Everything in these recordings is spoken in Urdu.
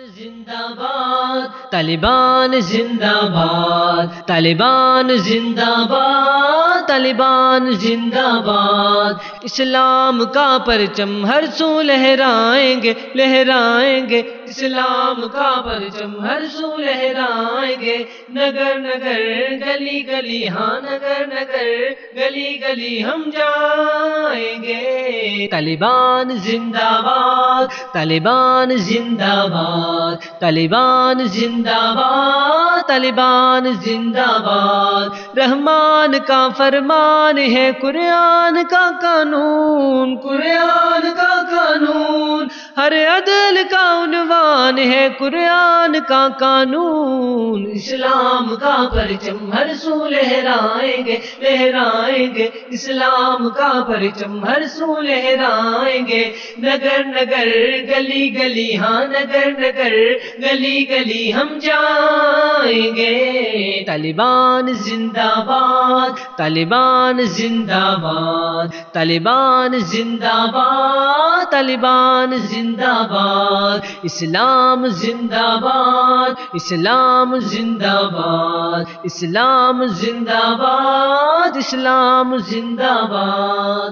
زندہ باد طالبان زندہ باد طالبان زندہ باد۔ طالبان، زندہ باد، اسلام کا پرچم ہر سو لہرائیں گے لہرائیں گے، اسلام کا پرچم ہر سو لہرائیں گے۔ نگر نگر، گلی گلی ہاں نگر نگر، گلی گلی ہم جائیں گے۔ طالبان زندہ باد، طالبان زندہ باد، طالبان زندہ باد، طالبان زندہ باد۔ رحمان کا فرمان ہے قرآن کا قانون قرآن کا قانون ہر عدل کا عنوان ہے، قرآن کا قانون۔ اسلام کا پرچم ہر سو لہرائیں گے لہرائیں گے۔ اسلام کا پرچم ہر سو لہرائیں گے۔ نگر نگر، گلی گلی ہاں نگر نگر، گلی گلی ہم جائیں گے۔ طالبان زندہ باد، طالبان زندہ باد، طالبان زندہ باد، طالبان زندہ باد۔ اسلام زندہ باد، اسلام زندہ باد، اسلام زندہ باد، اسلام زندہ باد۔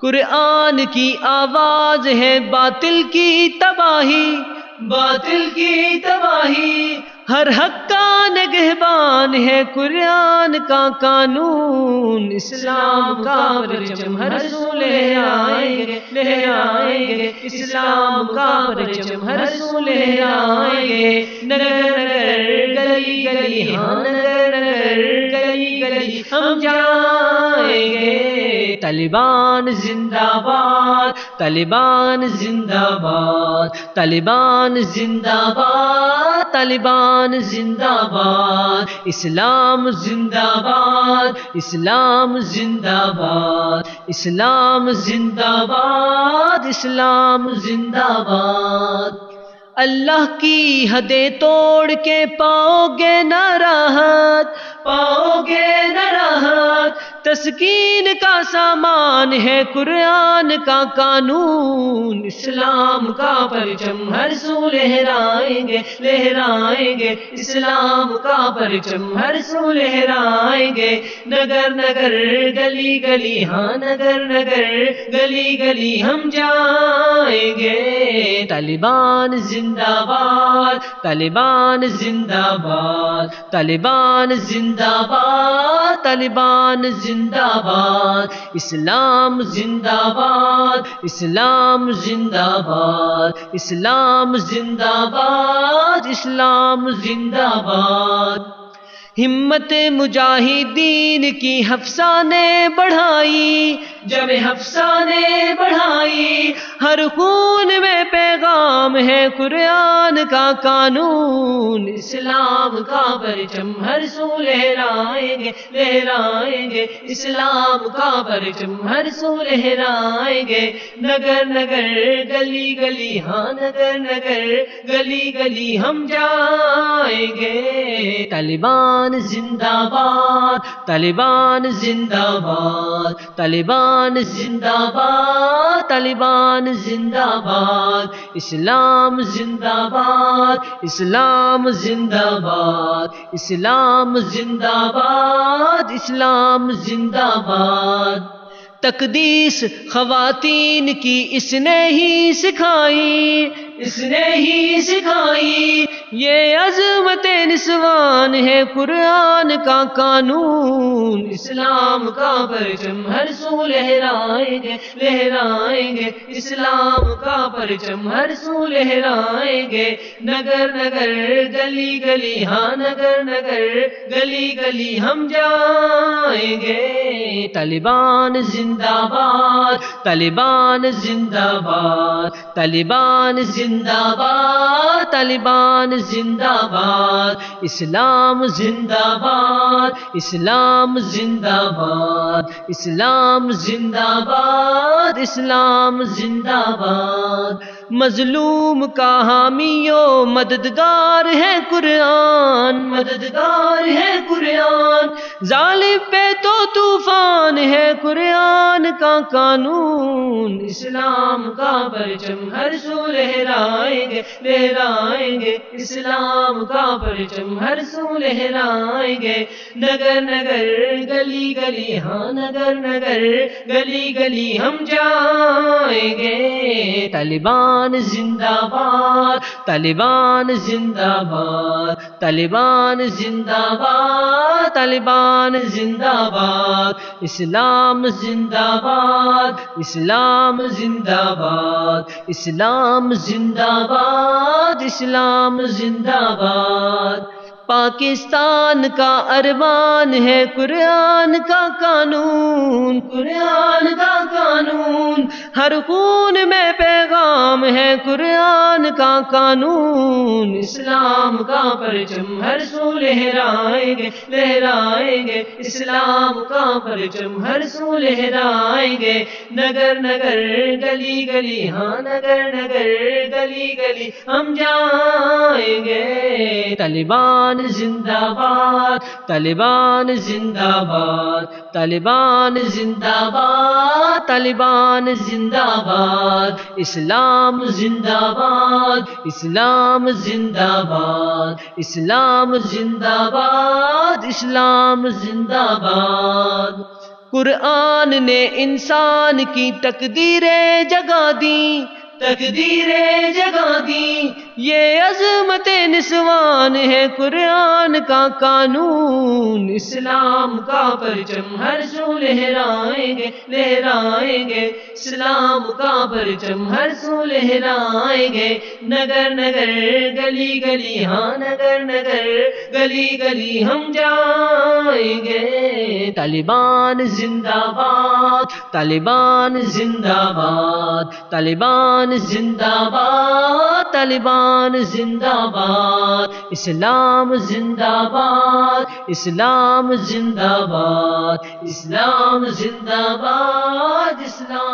قرآن کی آواز ہے باطل کی تباہی، باطل کی تباہی۔ ہر حق کا نگہبان ہے قرآن کا قانون، اسلام کا پرچم ہر سو لے آئیں گے لے آئیں گے۔ اسلام کا پرچم ہر سو لے آئیں گے۔ نگر نگر، گلی گلی ہاں نگر نگر، گلی گلی ہم جائیں گے۔ طالبان زندہ باد، طالبان زندہ باد، طالبان زندہ باد۔ طالبان زندہ باد، اسلام زندہ باد، اسلام زندہ باد، اسلام زندہ باد، اسلام زندہ باد۔ اللہ کی حدیں توڑ کے پاؤ گے نہ راحت، پاؤ گے نہ راحت۔ تسکین کا سامان ہے قرآن کا قانون، اسلام کا پرچم ہر سو لہرائیں گے لہرائیں گے، اسلام کا پرچم ہر سو لہرائیں گے۔ نگر نگر، گلی گلی ہاں نگر نگر، گلی گلی ہم جائیں طالبان زندہ باد طالبان زندہ باد طالبان زندہ باد طالبان زندہ باد اسلام زندہ باد اسلام زندہ باد اسلام زندہ باد اسلام زندہ باد ہمت مجاہدین کی حفصہ نے بڑھائی جب حفصہ نے بڑھائی، ہر خون میں پیغام ہے قرآن کا قانون، اسلام کا پرچم ہر سو لہرائیں گے لہرائیں گے، اسلام کا پرچم ہر سو لہرائیں گے۔ نگر نگر، گلی گلی ہاں نگر نگر، گلی گلی ہم جائیں گے۔ طالبان زندہ باد، طالبان زندہ باد، طالبان زندہ باد، طالبان، زندہ باد، اسلام زندہ باد، اسلام زندہ باد، اسلام زندہ باد، اسلام زندہ باد۔ تقدیس خواتین کی اس نے ہی سکھائی، اس نے ہی سکھائی۔ یہ عظمت نسوان ہے قرآن کا قانون، اسلام کا پرچم ہر سو لہرائیں گے لہرائیں گے، اسلام کا پرچم ہر سو لہرائیں گے۔ نگر نگر، گلی گلی ہاں نگر نگر، گلی گلی ہم جائیں گے۔ طالبان زندہ باد طالبان زندہ باد طالبان زندہ باد طالبان زندہ باد اسلام زندہ باد اسلام زندہ باد اسلام زندہ باد اسلام زندہ باد مظلوم کا حامی و مددگار ہے قرآن، مددگار ہے قرآن۔ ظالم پہ تو طوفان ہے قرآن کا قانون۔ اسلام کا پرچم ہر سو لہرائیں گے لہرائیں گے۔ اسلام کا پرچم ہر سو لہرائیں گے۔ نگر نگر، گلی گلی ہاں نگر نگر، گلی گلی ہم جائیں طالبان زندہ باد، طالبان زندہ باد، طالبان زندہ باد، طالبان زندہ باد، اسلام زندہ باد، اسلام زندہ باد، اسلام زندہ باد، اسلام زندہ باد۔ پاکستان کا ارمان ہے قرآن کا قانون کا قانون ہر خون میں پیغام ہے قرآن کا قانون، اسلام کا پرچم ہر سو لہرائیں گے لہرائیں گے، اسلام کا پرچم ہر سو لہرائیں گے۔ نگر نگر گلی گلی ہاں نگر نگر گلی گلی، ہم جائیں گے۔ طالبان زندہ باد، طالبان زندہ باد، طالبان زندہ باد، طالبان زندہ باد، اسلام زندہ باد، اسلام زندہ باد، اسلام زندہ باد، اسلام زندہ باد۔ قرآن نے انسان کی تقدیریں جگا دی تقدیریں جگا دی یہ عظمت نسوان ہے قرآن کا قانون، اسلام کا پرچم، ہر سو لہرائیں گے لہرائیں گے۔ اسلام کا پرچم، ہر سو لہرائیں گے۔ نگر نگر، گلی گلی ہاں نگر نگر، گلی گلی ہم جائیں گے۔ طالبان زندہ باد، طالبان زندہ باد، طالبان زندہ باد، طالبان زندہ باد اسلام زندہ باد اسلام زندہ باد اسلام زندہ باد اسلام